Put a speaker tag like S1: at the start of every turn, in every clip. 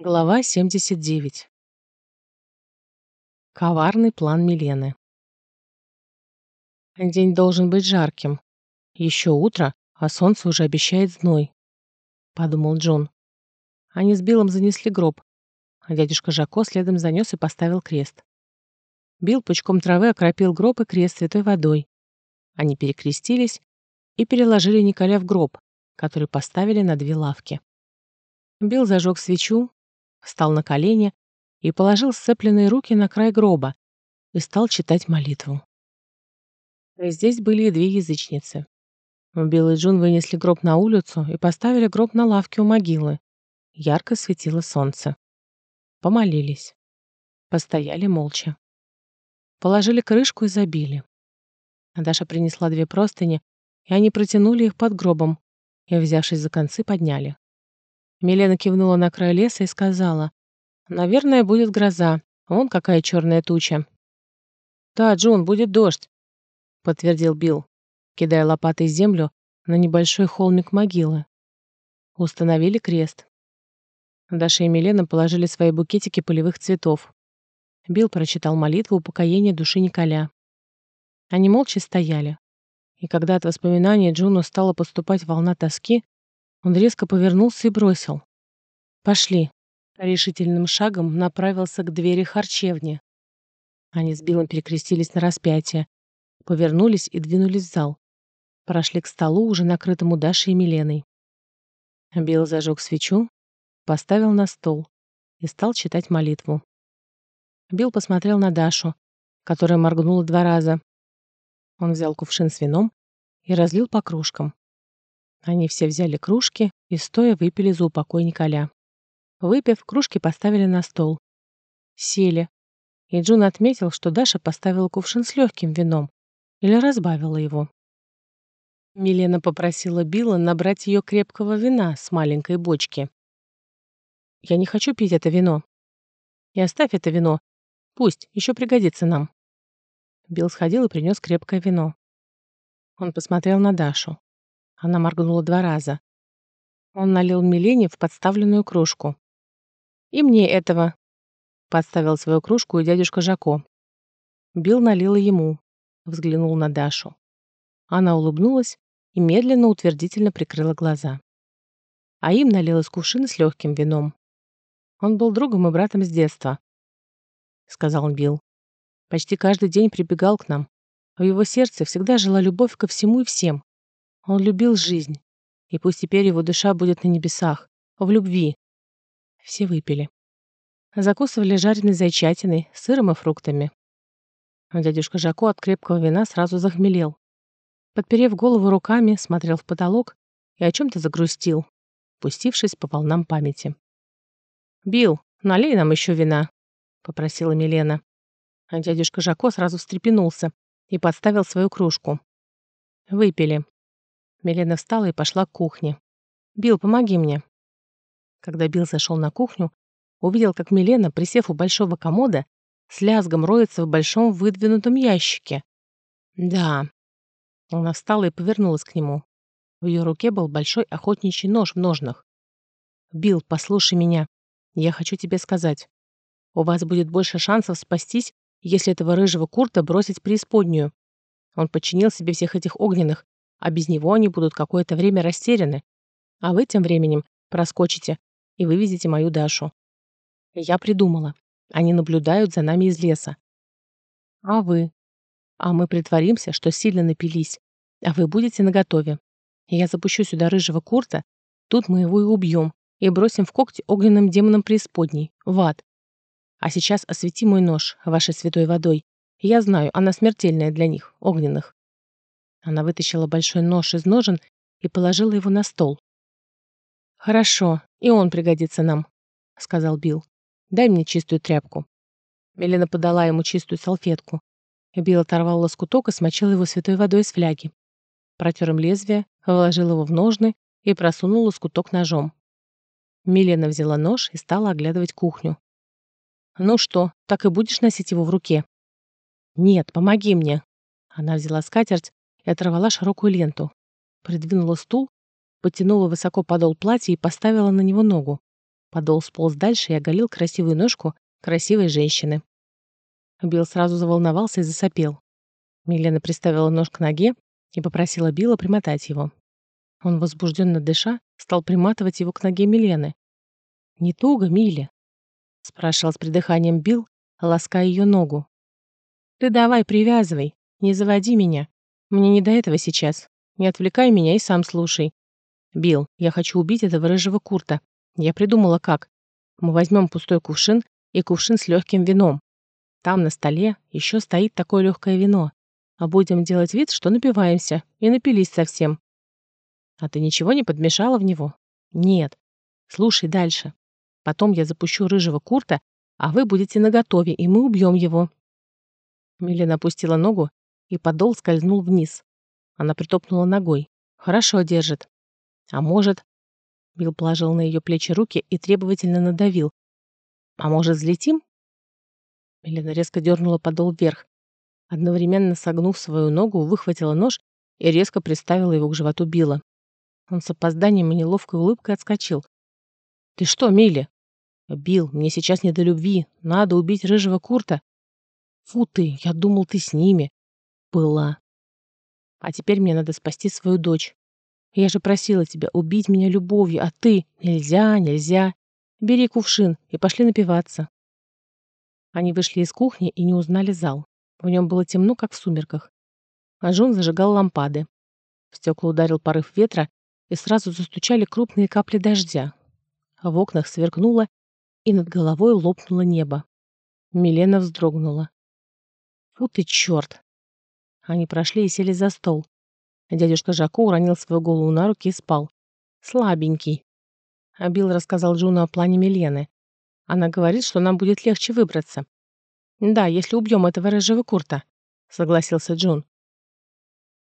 S1: Глава 79. Коварный план Милены. День должен быть жарким. Еще утро, а солнце уже обещает зной, подумал Джон. Они с Биллом занесли гроб, а дядюшка Жако следом занес и поставил крест. Билл пучком травы окропил гроб и крест святой водой. Они перекрестились и переложили Николя в гроб, который поставили на две лавки. Билл зажег свечу, встал на колени и положил сцепленные руки на край гроба и стал читать молитву. Здесь были и две язычницы. И Джун вынесли гроб на улицу и поставили гроб на лавке у могилы. Ярко светило солнце. Помолились. Постояли молча. Положили крышку и забили. Даша принесла две простыни, и они протянули их под гробом и, взявшись за концы, подняли. Милена кивнула на край леса и сказала, «Наверное, будет гроза. Вон какая черная туча». «Да, Джон, будет дождь», — подтвердил Билл, кидая лопатой землю на небольшой холмик могилы. Установили крест. Даша и Милена положили свои букетики полевых цветов. Билл прочитал молитву упокоения души Николя. Они молча стояли. И когда от воспоминаний Джуну стала поступать волна тоски, он резко повернулся и бросил. «Пошли». Решительным шагом направился к двери харчевни. Они с Биллом перекрестились на распятие, повернулись и двинулись в зал. Прошли к столу, уже накрытому Дашей и Миленой. Билл зажег свечу, поставил на стол и стал читать молитву. Билл посмотрел на Дашу, которая моргнула два раза. Он взял кувшин с вином и разлил по кружкам. Они все взяли кружки и стоя выпили за упокой Николя. Выпив, кружки поставили на стол. Сели. И Джун отметил, что Даша поставила кувшин с легким вином или разбавила его. Милена попросила Билла набрать ее крепкого вина с маленькой бочки. «Я не хочу пить это вино. И оставь это вино. Пусть, еще пригодится нам». Билл сходил и принес крепкое вино. Он посмотрел на Дашу. Она моргнула два раза. Он налил Милене в подставленную кружку. «И мне этого», — подставил свою кружку и дядюшка Жако. Билл налил ему, взглянул на Дашу. Она улыбнулась и медленно утвердительно прикрыла глаза. А им налил из кувшина с легким вином. Он был другом и братом с детства, — сказал Билл. Почти каждый день прибегал к нам. В его сердце всегда жила любовь ко всему и всем. Он любил жизнь. И пусть теперь его душа будет на небесах, в любви. Все выпили. Закусывали жареной зайчатиной, сыром и фруктами. Дядюшка Жако от крепкого вина сразу захмелел. Подперев голову руками, смотрел в потолок и о чем-то загрустил, пустившись по волнам памяти. «Билл, налей нам еще вина», — попросила Милена. Дядюшка Жако сразу встрепенулся и подставил свою кружку. Выпили. Милена встала и пошла к кухне. «Билл, помоги мне». Когда Билл зашел на кухню, увидел, как Милена, присев у большого комода, с лязгом роется в большом выдвинутом ящике. «Да». Она встала и повернулась к нему. В ее руке был большой охотничий нож в ножнах. «Билл, послушай меня. Я хочу тебе сказать. У вас будет больше шансов спастись, если этого рыжего Курта бросить преисподнюю. Он подчинил себе всех этих огненных, а без него они будут какое-то время растеряны. А вы тем временем проскочите и вывезете мою Дашу. Я придумала. Они наблюдают за нами из леса. А вы? А мы притворимся, что сильно напились, а вы будете наготове. Я запущу сюда рыжего Курта, тут мы его и убьем, и бросим в когти огненным демонам преисподней, в ад. А сейчас освети мой нож вашей святой водой. Я знаю, она смертельная для них, огненных. Она вытащила большой нож из ножен и положила его на стол. «Хорошо, и он пригодится нам», — сказал Билл. «Дай мне чистую тряпку». Мелина подала ему чистую салфетку. Билл оторвал лоскуток и смочил его святой водой из фляги. Протер им лезвие, вложил его в ножны и просунул лоскуток ножом. Милена взяла нож и стала оглядывать кухню. «Ну что, так и будешь носить его в руке?» «Нет, помоги мне». Она взяла скатерть и оторвала широкую ленту. Придвинула стул, потянула высоко подол платья и поставила на него ногу. Подол сполз дальше и оголил красивую ножку красивой женщины. Билл сразу заволновался и засопел. Милена приставила нож к ноге и попросила Билла примотать его. Он, возбужденно дыша, стал приматывать его к ноге Милены. «Не туго, Миле?» — спрашивал с придыханием Билл, лаская ее ногу. «Ты давай привязывай, не заводи меня. Мне не до этого сейчас. Не отвлекай меня и сам слушай. Билл, я хочу убить этого рыжего Курта. Я придумала как. Мы возьмем пустой кувшин и кувшин с легким вином. Там на столе еще стоит такое легкое вино. А будем делать вид, что напиваемся, и напились совсем. А ты ничего не подмешала в него? Нет. Слушай дальше. Потом я запущу рыжего Курта, а вы будете наготове, и мы убьем его. Милена опустила ногу, и подол скользнул вниз. Она притопнула ногой. Хорошо держит. А может... Билл положил на ее плечи руки и требовательно надавил. А может, взлетим? Милена резко дернула подол вверх. Одновременно согнув свою ногу, выхватила нож и резко приставила его к животу Билла. Он с опозданием и неловкой улыбкой отскочил. «Ты что, Милли?» «Билл, мне сейчас не до любви. Надо убить рыжего Курта». «Фу ты, я думал, ты с ними». «Была». «А теперь мне надо спасти свою дочь. Я же просила тебя убить меня любовью, а ты... Нельзя, нельзя. Бери кувшин и пошли напиваться». Они вышли из кухни и не узнали зал. В нем было темно, как в сумерках. А Джон зажигал лампады. В стекла ударил порыв ветра, и сразу застучали крупные капли дождя. В окнах сверкнуло, и над головой лопнуло небо. Милена вздрогнула. «Фу ты, черт!» Они прошли и сели за стол. Дядюшка Жако уронил свою голову на руки и спал. Слабенький. А Билл рассказал Джуну о плане Милены. Она говорит, что нам будет легче выбраться. «Да, если убьем этого рыжего Курта», — согласился Джун.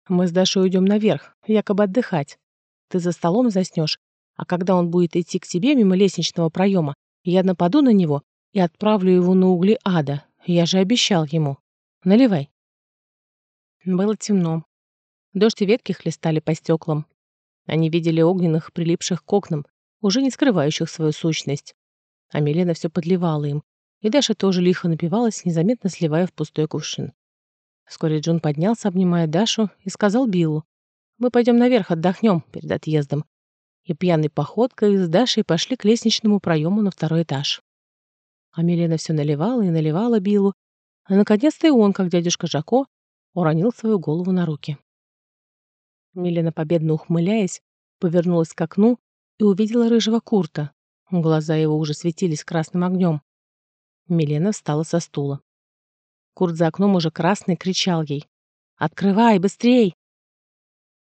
S1: «Мы с Дашей уйдем наверх, якобы отдыхать. Ты за столом заснешь, а когда он будет идти к тебе мимо лестничного проема, я нападу на него и отправлю его на угли ада. Я же обещал ему. Наливай». Было темно. Дождь и ветки хлестали по стеклам. Они видели огненных, прилипших к окнам, уже не скрывающих свою сущность. А Милена все подливала им, и Даша тоже лихо напивалась, незаметно сливая в пустой кувшин. Вскоре Джун поднялся, обнимая Дашу, и сказал Биллу, «Мы пойдем наверх, отдохнем перед отъездом». И пьяной походкой с Дашей пошли к лестничному проему на второй этаж. А Милена все наливала и наливала Биллу, а наконец-то и он, как дядюшка Жако, уронил свою голову на руки. Милена, победно ухмыляясь, повернулась к окну и увидела рыжего Курта. Глаза его уже светились красным огнем. Милена встала со стула. Курт за окном уже красный кричал ей. «Открывай, быстрей!»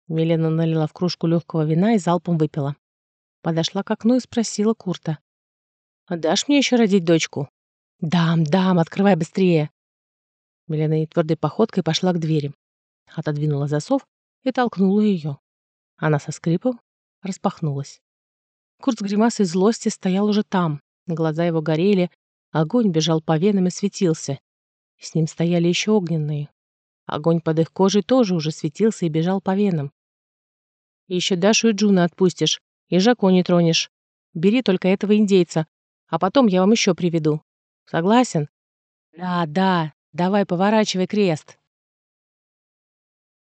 S1: Милена налила в кружку легкого вина и залпом выпила. Подошла к окну и спросила Курта. «Дашь мне еще родить дочку?» «Дам, дам, открывай быстрее!» Милена твердой походкой пошла к двери. Отодвинула засов и толкнула ее. Она со скрипом распахнулась. Курт с гримасой злости стоял уже там. Глаза его горели, огонь бежал по венам и светился. С ним стояли еще огненные. Огонь под их кожей тоже уже светился и бежал по венам. Еще Дашу и Джуна отпустишь, и Жако не тронешь. Бери только этого индейца, а потом я вам еще приведу. Согласен? Да, да, давай поворачивай крест.